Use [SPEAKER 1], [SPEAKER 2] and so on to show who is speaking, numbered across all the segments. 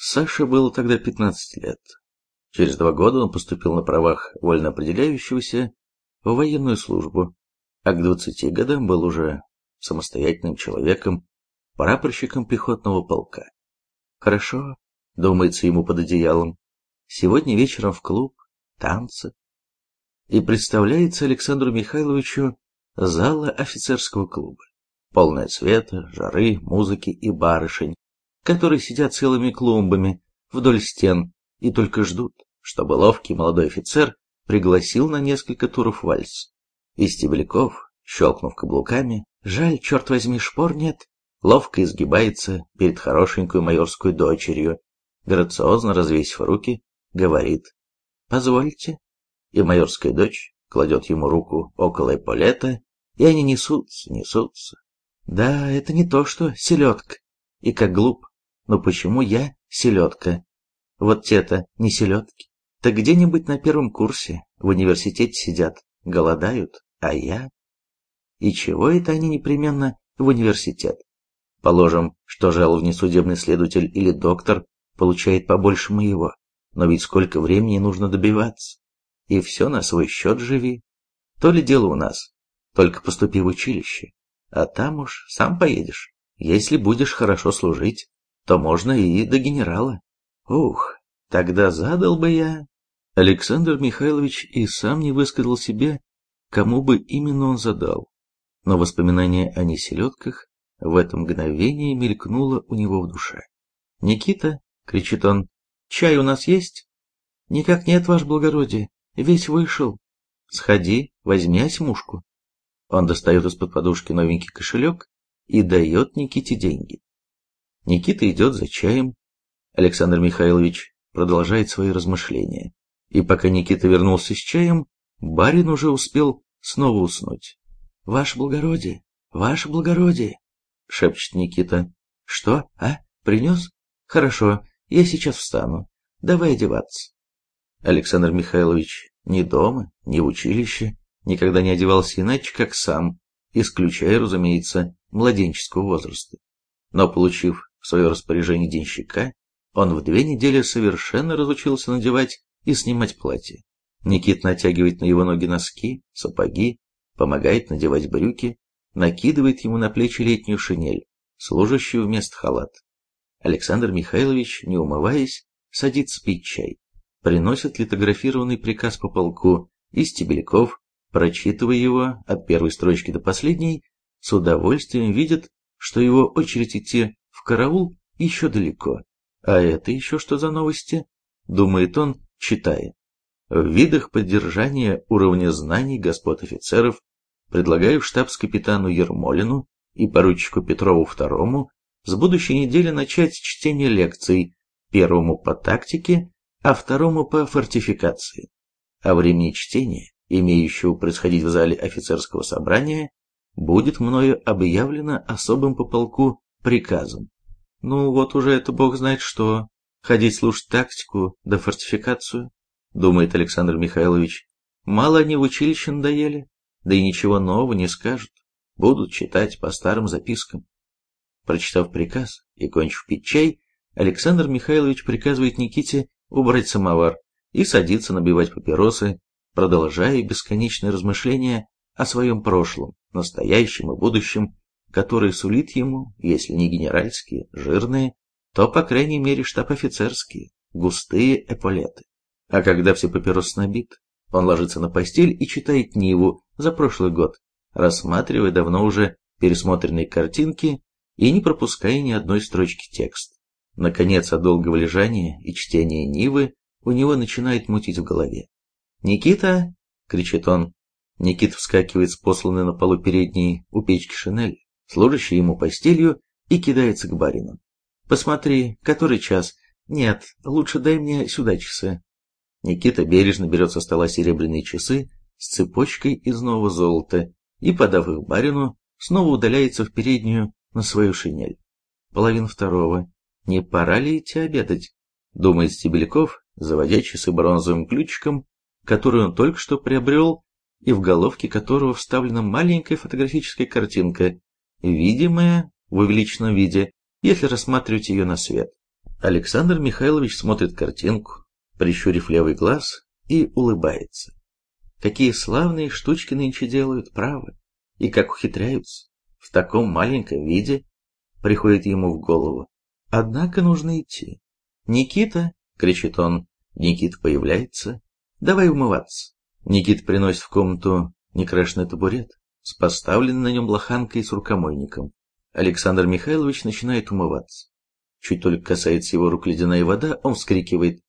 [SPEAKER 1] Саше было тогда 15 лет. Через два года он поступил на правах вольно определяющегося в военную службу, а к 20 годам был уже самостоятельным человеком, прапорщиком пехотного полка. Хорошо, думается ему под одеялом, сегодня вечером в клуб, танцы. И представляется Александру Михайловичу зала офицерского клуба, полная света, жары, музыки и барышень, которые сидят целыми клумбами вдоль стен и только ждут, чтобы ловкий молодой офицер пригласил на несколько туров вальс. И Стебляков, щелкнув каблуками, жаль, черт возьми, шпор нет, ловко изгибается перед хорошенькую майорскую дочерью, грациозно развесив руки, говорит «Позвольте». И майорская дочь кладет ему руку около эполета, и они несутся, несутся. Да, это не то, что селедка. И как глуп, но почему я селедка? Вот те-то не селедки. Так где-нибудь на первом курсе в университете сидят, голодают, а я... И чего это они непременно в университет? Положим, что жал внесудебный следователь или доктор получает побольше моего, но ведь сколько времени нужно добиваться? И все на свой счет живи. То ли дело у нас, только поступи в училище, а там уж сам поедешь, если будешь хорошо служить то можно и до генерала. Ух, тогда задал бы я... Александр Михайлович и сам не высказал себе, кому бы именно он задал. Но воспоминание о неселедках в это мгновение мелькнуло у него в душе. «Никита!» — кричит он. «Чай у нас есть?» «Никак нет, ваше благородие, весь вышел. Сходи, возьми осьмушку». Он достает из-под подушки новенький кошелек и дает Никите деньги. Никита идет за чаем. Александр Михайлович продолжает свои размышления. И пока Никита вернулся с чаем, барин уже успел снова уснуть. «Ваше благородие! Ваше благородие!» — шепчет Никита. «Что, а? Принес? Хорошо, я сейчас встану. Давай одеваться». Александр Михайлович ни дома, ни в училище никогда не одевался иначе, как сам, исключая, разумеется, младенческого возраста. Но, получив свое распоряжение денщика, он в две недели совершенно разучился надевать и снимать платье. Никит натягивает на его ноги носки, сапоги, помогает надевать брюки, накидывает ему на плечи летнюю шинель, служащую вместо халат. Александр Михайлович, не умываясь, садится пить чай. Приносит литографированный приказ по полку, и Стебельков, прочитывая его от первой строчки до последней, с удовольствием видит, что его очередь идти караул еще далеко. А это еще что за новости? Думает он, читая. В видах поддержания уровня знаний господ офицеров предлагаю штабс-капитану Ермолину и поручику Петрову II с будущей недели начать чтение лекций, первому по тактике, а второму по фортификации. О времени чтения, имеющего происходить в зале офицерского собрания, будет мною объявлено особым по полку приказом. Ну, вот уже это бог знает что. Ходить слушать тактику да фортификацию, думает Александр Михайлович. Мало они в училище надоели, да и ничего нового не скажут. Будут читать по старым запискам. Прочитав приказ и кончив пить чай, Александр Михайлович приказывает Никите убрать самовар и садиться набивать папиросы, продолжая бесконечные размышления о своем прошлом, настоящем и будущем, которые сулит ему, если не генеральские, жирные, то, по крайней мере, штаб-офицерские, густые эполеты. А когда все папиросы набит, он ложится на постель и читает Ниву за прошлый год, рассматривая давно уже пересмотренные картинки и не пропуская ни одной строчки текста. Наконец, от долгого лежания и чтения Нивы у него начинает мутить в голове. «Никита!» — кричит он. Никита вскакивает с посланной на полу передней у печки шинель служащий ему постелью, и кидается к барину. «Посмотри, который час? Нет, лучше дай мне сюда часы». Никита бережно берет со стола серебряные часы с цепочкой из нового золота и, подав их барину, снова удаляется в переднюю на свою шинель. Половина второго. Не пора ли идти обедать? Думает Стебеляков, заводя часы бронзовым ключиком, который он только что приобрел, и в головке которого вставлена маленькая фотографическая картинка видимое в увеличенном виде, если рассматривать ее на свет. Александр Михайлович смотрит картинку, прищурив левый глаз, и улыбается. Какие славные штучки нынче делают, право, и как ухитряются. В таком маленьком виде приходит ему в голову. Однако нужно идти. «Никита!» — кричит он. Никита появляется. «Давай умываться». Никита приносит в комнату некрашенный табурет с поставленной на нем лоханкой с рукомойником. Александр Михайлович начинает умываться. Чуть только касается его рук ледяная вода, он вскрикивает.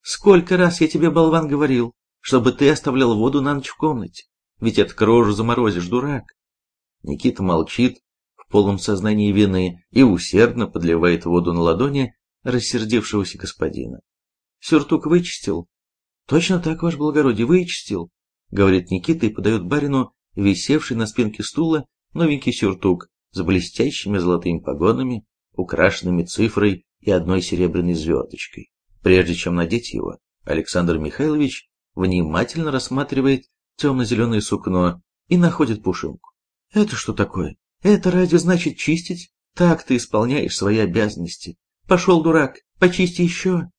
[SPEAKER 1] «Сколько раз я тебе, болван, говорил, чтобы ты оставлял воду на ночь в комнате? Ведь это кожу заморозишь, дурак!» Никита молчит в полном сознании вины и усердно подливает воду на ладони рассердившегося господина. «Сюртук вычистил?» «Точно так, ваше благородие, вычистил», — говорит Никита и подает барину, висевший на спинке стула, новенький сюртук с блестящими золотыми погонами украшенными цифрой и одной серебряной звездочкой. Прежде чем надеть его, Александр Михайлович внимательно рассматривает темно-зеленое сукно и находит пушинку. «Это что такое? Это разве значит чистить? Так ты исполняешь свои обязанности. Пошел, дурак, почисти еще!»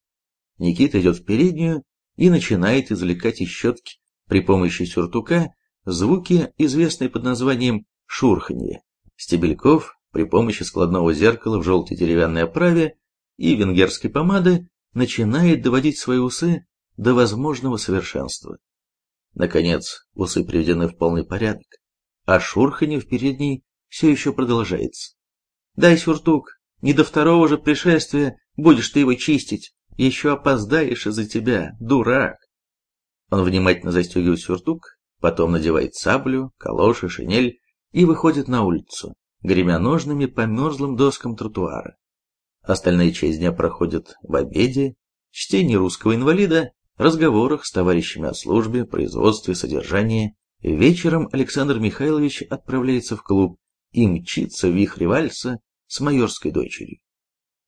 [SPEAKER 1] Никита идет в переднюю и начинает извлекать из щетки при помощи сюртука звуки, известные под названием шурханье. Стебельков при помощи складного зеркала в желтой деревянной оправе и венгерской помады начинает доводить свои усы до возможного совершенства. Наконец, усы приведены в полный порядок, а шурханье в передней все еще продолжается. «Дай сюртук, не до второго же пришествия будешь ты его чистить, еще опоздаешь из-за тебя, дурак!» Он внимательно застегивает сюртук, потом надевает саблю, калоши, шинель и выходит на улицу гремя ножными по мерзлым доскам тротуара. Остальная часть дня проходит в обеде, чтении русского инвалида, разговорах с товарищами о службе, производстве, содержании. Вечером Александр Михайлович отправляется в клуб и мчится в вихре вальса с майорской дочерью.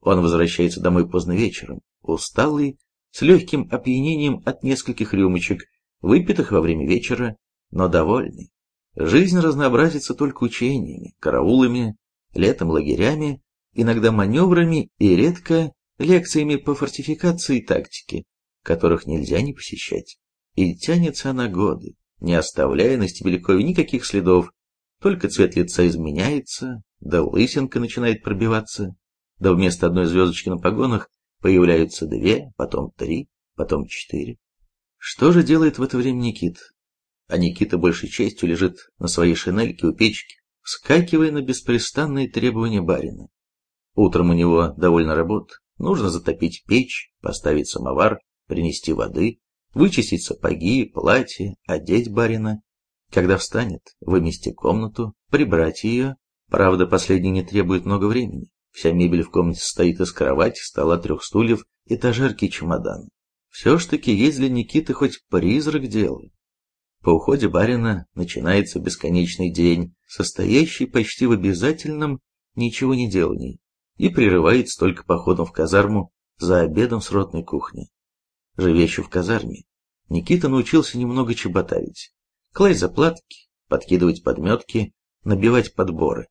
[SPEAKER 1] Он возвращается домой поздно вечером, усталый, с легким опьянением от нескольких рюмочек, выпитых во время вечера, но довольный. Жизнь разнообразится только учениями, караулами, летом лагерями, иногда маневрами и редко лекциями по фортификации и тактике, которых нельзя не посещать. И тянется она годы, не оставляя на Стебелькове никаких следов, только цвет лица изменяется, да лысинка начинает пробиваться, да вместо одной звездочки на погонах появляются две, потом три, потом четыре. Что же делает в это время Никит? А Никита большей частью лежит на своей шинельке у печки, вскакивая на беспрестанные требования барина. Утром у него довольно работ. Нужно затопить печь, поставить самовар, принести воды, вычистить сапоги, платье, одеть барина. Когда встанет, вымести комнату, прибрать ее. Правда, последний не требует много времени. Вся мебель в комнате состоит из кровати, стола, трех стульев, этажерки и чемодан. Все ж таки есть для Никиты хоть призрак дела. По уходе барина начинается бесконечный день, состоящий почти в обязательном ничего не делании, и прерывается только походом в казарму за обедом с ротной кухни. Живещу в казарме, Никита научился немного чеботарить, класть заплатки, подкидывать подметки, набивать подборы.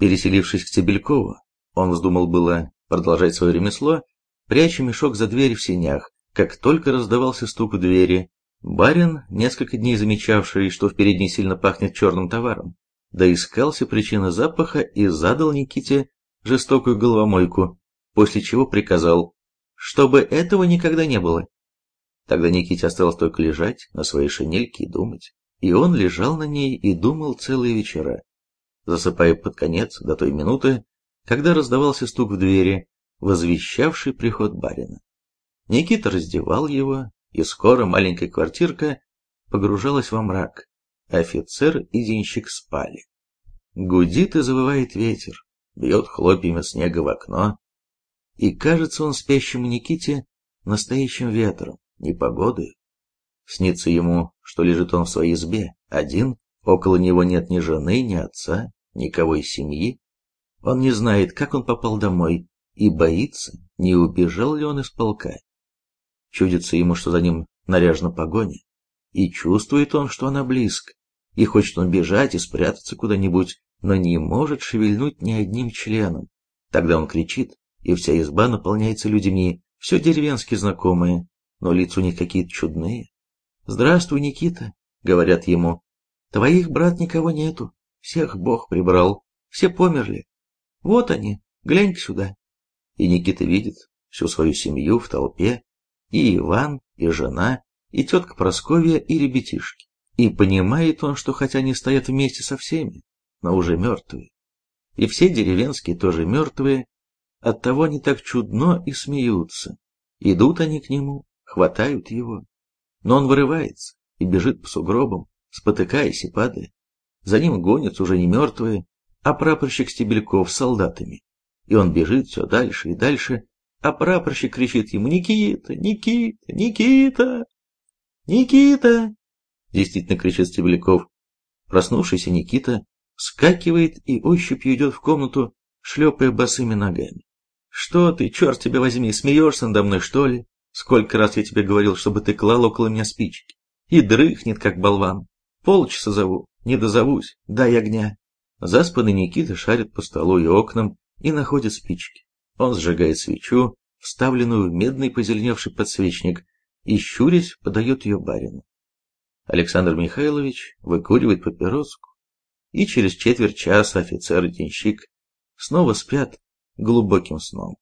[SPEAKER 1] Переселившись к Стебелькову, он вздумал было продолжать свое ремесло, пряча мешок за дверь в сенях, как только раздавался стук в двери, Барин, несколько дней замечавший, что в передней сильно пахнет черным товаром, доискался причины запаха и задал Никите жестокую головомойку, после чего приказал, чтобы этого никогда не было. Тогда Никите осталось только лежать на своей шинельке и думать. И он лежал на ней и думал целые вечера, засыпая под конец до той минуты, когда раздавался стук в двери, возвещавший приход барина. Никита раздевал его, и скоро маленькая квартирка погружалась во мрак. Офицер и денщик спали. Гудит и завывает ветер, бьет хлопьями снега в окно, и кажется он спящему Никите настоящим ветром, непогодой. Снится ему, что лежит он в своей избе, один, около него нет ни жены, ни отца, никого из семьи. Он не знает, как он попал домой, и боится, не убежал ли он из полка. Чудится ему, что за ним наряжена погоня. И чувствует он, что она близко. И хочет он бежать и спрятаться куда-нибудь, но не может шевельнуть ни одним членом. Тогда он кричит и вся изба наполняется людьми, все деревенские знакомые, но лица у них какие-то чудные. «Здравствуй, Никита», — говорят ему. «Твоих, брат, никого нету, всех Бог прибрал, все померли. Вот они, глянь сюда». И Никита видит всю свою семью в толпе, и Иван, и жена, и тетка Просковья, и ребятишки. И понимает он, что хотя они стоят вместе со всеми, но уже мертвые. И все деревенские тоже мертвые, оттого они так чудно и смеются. Идут они к нему, хватают его. Но он вырывается и бежит по сугробам, спотыкаясь и падая. За ним гонятся уже не мертвые, а прапорщик Стебельков с солдатами. И он бежит все дальше и дальше, а прапорщик кричит ему «Никита! Никита! Никита! Никита!» Действительно кричит Стебельков. Проснувшийся Никита вскакивает и ощупью идет в комнату, шлепая босыми ногами. «Что ты, черт тебя возьми, смеешься надо мной, что ли? Сколько раз я тебе говорил, чтобы ты клал около меня спички. И дрыхнет, как болван. Полчаса зову, не дозовусь, дай огня». Заспанный Никита шарит по столу и окнам и находит спички. Он сжигает свечу, вставленную в медный позеленевший подсвечник, и, щурясь, подает ее барину. Александр Михайлович выкуривает папироску, и через четверть часа офицер и денщик снова спят глубоким сном.